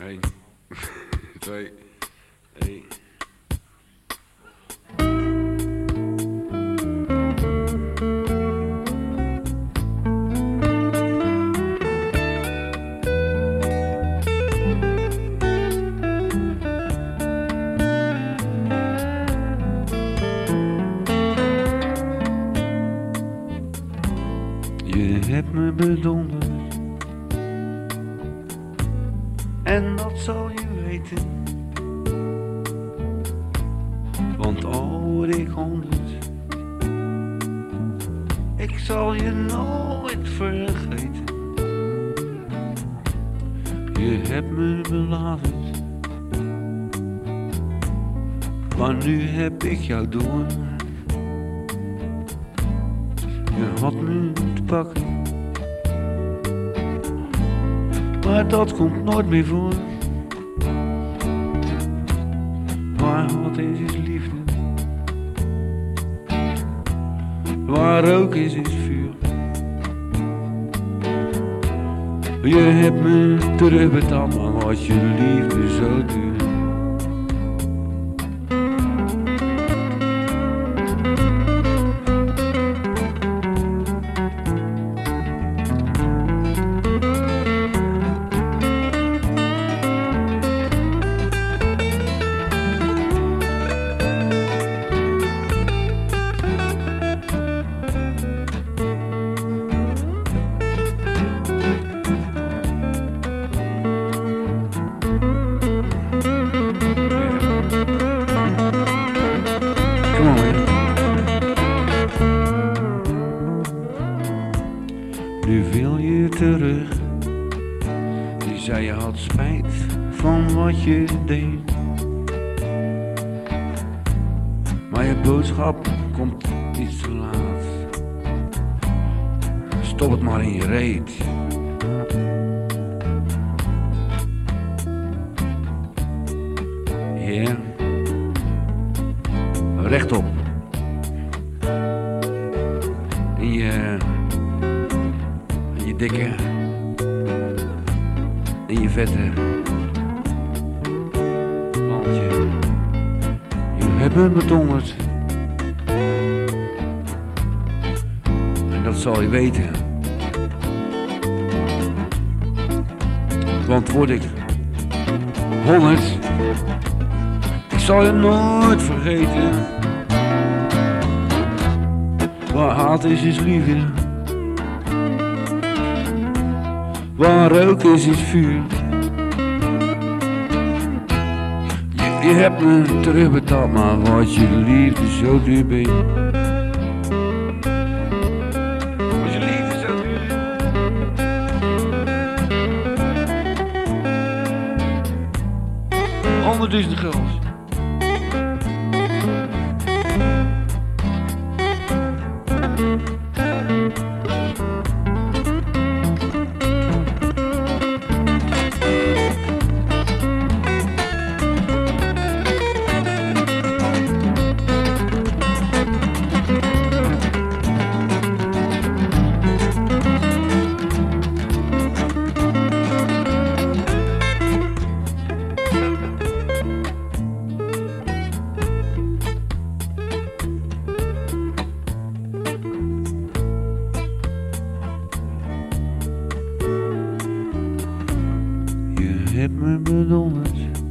1, 2, 1. Je hebt me bedonderd En dat zal je weten. Want al ik honderd Ik zal je nooit vergeten. Je hebt me belaverd Maar nu heb ik jou door. Je had me te pakken Maar dat komt nooit meer voor. Waar wat is is liefde? Waar rook is is vuur. Je hebt me terugbetaald Maar was je liefde zo duur had spijt van wat je deed. Maar je boodschap komt iets te laat. Stop het maar in je reet. Ja. Rechtop. In je, in je dikke, in je vette landje. Je hebt me bedonderd. En dat zal je weten. Want word ik honderd, ik zal je nooit vergeten. Waar haat is, is liefde. Waar rook is, is vuur. Je, je hebt me terugbetaald, maar wat je liefde zo duur ben. Was je remember no much.